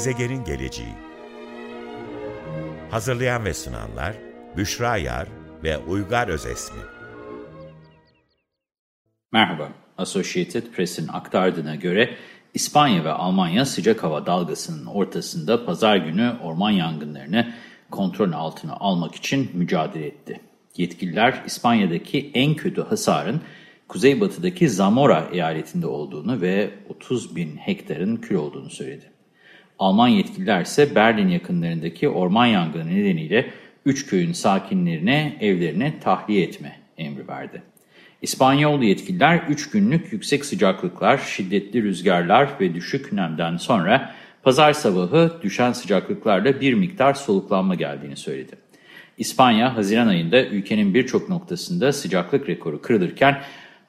Gezegenin Geleceği Hazırlayan ve sunanlar Büşra Yar ve Uygar Özesmi Merhaba, Associated Press'in aktardığına göre İspanya ve Almanya sıcak hava dalgasının ortasında pazar günü orman yangınlarını kontrol altına almak için mücadele etti. Yetkililer İspanya'daki en kötü hasarın kuzeybatıdaki Zamora eyaletinde olduğunu ve 30 bin hektarın kül olduğunu söyledi. Alman yetkililer ise Berlin yakınlarındaki orman yangını nedeniyle 3 köyün sakinlerine evlerine tahliye etme emri verdi. İspanyol yetkililer 3 günlük yüksek sıcaklıklar, şiddetli rüzgarlar ve düşük nemden sonra pazar sabahı düşen sıcaklıklarla bir miktar soluklanma geldiğini söyledi. İspanya, Haziran ayında ülkenin birçok noktasında sıcaklık rekoru kırılırken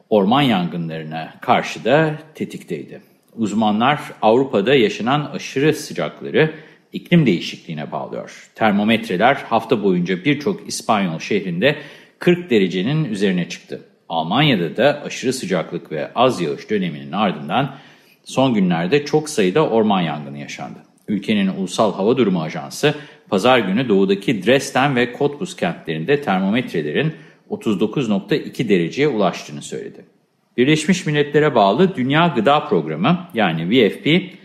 orman yangınlarına karşı da tetikteydi. Uzmanlar Avrupa'da yaşanan aşırı sıcakları iklim değişikliğine bağlıyor. Termometreler hafta boyunca birçok İspanyol şehrinde 40 derecenin üzerine çıktı. Almanya'da da aşırı sıcaklık ve az yağış döneminin ardından son günlerde çok sayıda orman yangını yaşandı. Ülkenin Ulusal Hava Durumu Ajansı pazar günü doğudaki Dresden ve Cottbus kentlerinde termometrelerin 39.2 dereceye ulaştığını söyledi. Birleşmiş Milletler'e bağlı Dünya Gıda Programı yani WFP,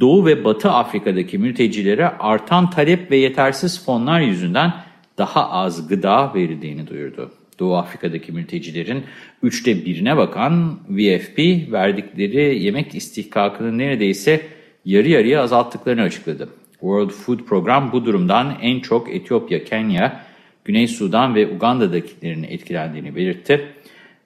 Doğu ve Batı Afrika'daki mültecilere artan talep ve yetersiz fonlar yüzünden daha az gıda verildiğini duyurdu. Doğu Afrika'daki mültecilerin üçte birine bakan WFP verdikleri yemek istihkakını neredeyse yarı yarıya azalttıklarını açıkladı. World Food Program bu durumdan en çok Etiyopya, Kenya, Güney Sudan ve Uganda'dakilerin etkilendiğini belirtti.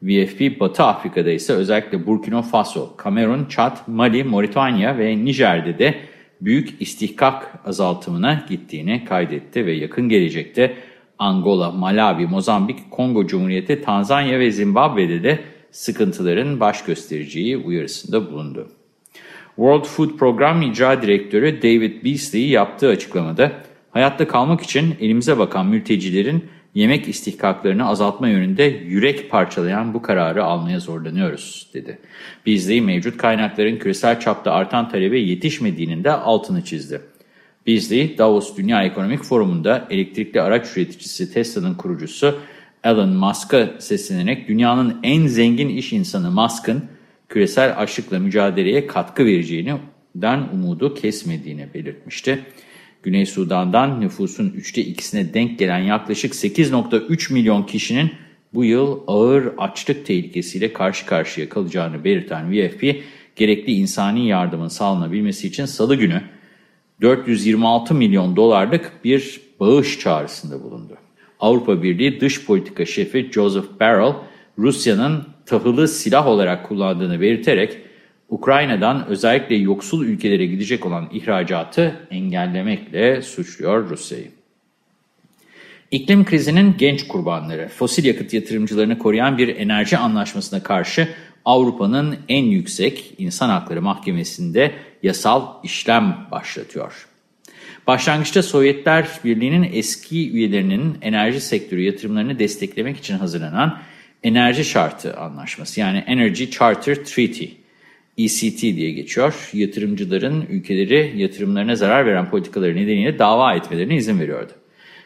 WFP Batı Afrika'da ise özellikle Burkina Faso, Kamerun, Çad, Mali, Moritanya ve Nijer'de de büyük istihkak azaltımına gittiğini kaydetti ve yakın gelecekte Angola, Malawi, Mozambik, Kongo Cumhuriyeti, Tanzanya ve Zimbabwe'de de sıkıntıların baş göstereceği uyarısında bulundu. World Food Program İcra Direktörü David Beasley yaptığı açıklamada, hayatta kalmak için elimize bakan mültecilerin yemek istihkaklarını azaltma yönünde yürek parçalayan bu kararı almaya zorlanıyoruz, dedi. Beasley, mevcut kaynakların küresel çapta artan talebe yetişmediğinin de altını çizdi. Beasley, Davos Dünya Ekonomik Forumu'nda elektrikli araç üreticisi Tesla'nın kurucusu Elon Musk'a seslenerek dünyanın en zengin iş insanı Musk'ın küresel açlıkla mücadeleye katkı vereceğinden umudu kesmediğini belirtmişti. Güney Sudan'dan nüfusun üçte ikisine denk gelen yaklaşık 8.3 milyon kişinin bu yıl ağır açlık tehlikesiyle karşı karşıya kalacağını belirten WFP, gerekli insani yardımın sağlanabilmesi için salı günü 426 milyon dolarlık bir bağış çağrısında bulundu. Avrupa Birliği Dış Politika Şefi Joseph Barrell, Rusya'nın tahılı silah olarak kullandığını belirterek, Ukrayna'dan özellikle yoksul ülkelere gidecek olan ihracatı engellemekle suçluyor Rusya'yı. İklim krizinin genç kurbanları, fosil yakıt yatırımcılarını koruyan bir enerji anlaşmasına karşı Avrupa'nın en yüksek insan hakları mahkemesinde yasal işlem başlatıyor. Başlangıçta Sovyetler Birliği'nin eski üyelerinin enerji sektörü yatırımlarını desteklemek için hazırlanan Enerji Şartı Anlaşması yani Energy Charter Treaty, ECT diye geçiyor. Yatırımcıların ülkeleri yatırımlarına zarar veren politikaları nedeniyle dava etmelerine izin veriyordu.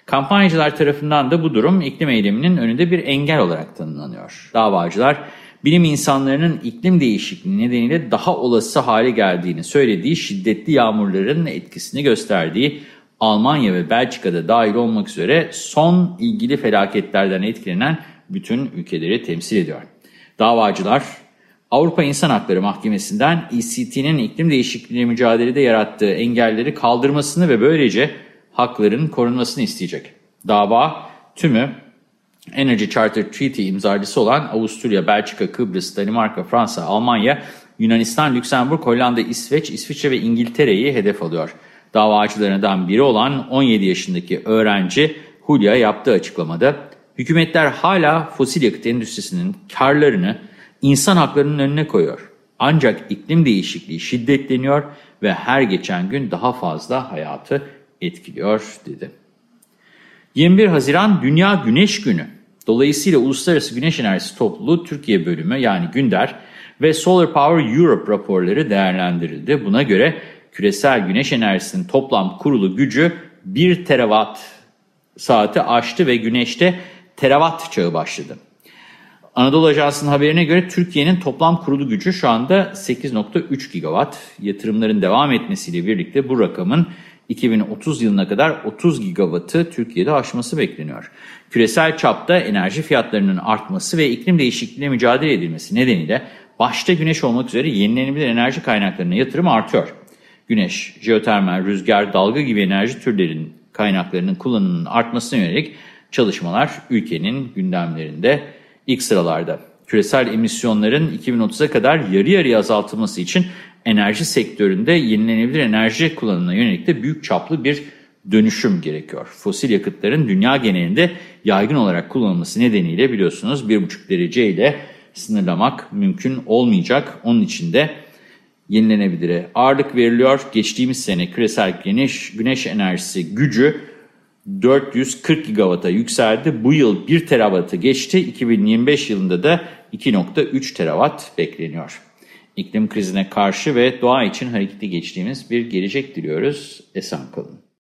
Kampanyacılar tarafından da bu durum iklim eyleminin önünde bir engel olarak tanımlanıyor. Davacılar bilim insanlarının iklim değişikliği nedeniyle daha olası hale geldiğini söylediği şiddetli yağmurların etkisini gösterdiği Almanya ve Belçika'da dahil olmak üzere son ilgili felaketlerden etkilenen bütün ülkeleri temsil ediyor. Davacılar Avrupa İnsan Hakları Mahkemesi'nden ECT'nin iklim değişikliği mücadelede yarattığı engelleri kaldırmasını ve böylece hakların korunmasını isteyecek. Dava tümü Energy Charter Treaty imzacısı olan Avusturya, Belçika, Kıbrıs, Danimarka, Fransa, Almanya, Yunanistan, Lüksemburg, Hollanda, İsveç, İsviçre ve İngiltere'yi hedef alıyor. Davacılarından biri olan 17 yaşındaki öğrenci Hulya yaptığı açıklamada, hükümetler hala fosil yakıt endüstrisinin karlarını insan haklarının önüne koyuyor. Ancak iklim değişikliği şiddetleniyor ve her geçen gün daha fazla hayatı etkiliyor dedi. 21 Haziran Dünya Güneş Günü. Dolayısıyla Uluslararası Güneş Enerjisi Topluluğu Türkiye bölümü yani Günder ve Solar Power Europe raporları değerlendirildi. Buna göre küresel güneş enerjisinin toplam kurulu gücü 1 terawatt saati aştı ve güneşte terawatt çağı başladı. Anadolu Ajansı'nın haberine göre Türkiye'nin toplam kurulu gücü şu anda 8.3 gigawatt. Yatırımların devam etmesiyle birlikte bu rakamın 2030 yılına kadar 30 gigawattı Türkiye'de aşması bekleniyor. Küresel çapta enerji fiyatlarının artması ve iklim değişikliğine mücadele edilmesi nedeniyle başta güneş olmak üzere yenilenebilir enerji kaynaklarına yatırım artıyor. Güneş, jeotermal, rüzgar, dalga gibi enerji türlerinin kaynaklarının kullanımının artmasına yönelik çalışmalar ülkenin gündemlerinde ilk sıralarda. Küresel emisyonların 2030'a kadar yarı yarıya azaltılması için enerji sektöründe yenilenebilir enerji kullanımına yönelik de büyük çaplı bir dönüşüm gerekiyor. Fosil yakıtların dünya genelinde yaygın olarak kullanılması nedeniyle biliyorsunuz 1,5 derece ile sınırlamak mümkün olmayacak. Onun için de yenilenebilire ağırlık veriliyor. Geçtiğimiz sene küresel güneş, güneş enerjisi gücü 440 gigawata yükseldi. Bu yıl 1 terawattı geçti. 2025 yılında da 2.3 terawatt bekleniyor. İklim krizine karşı ve doğa için harekete geçtiğimiz bir gelecek diliyoruz. Esen kalın.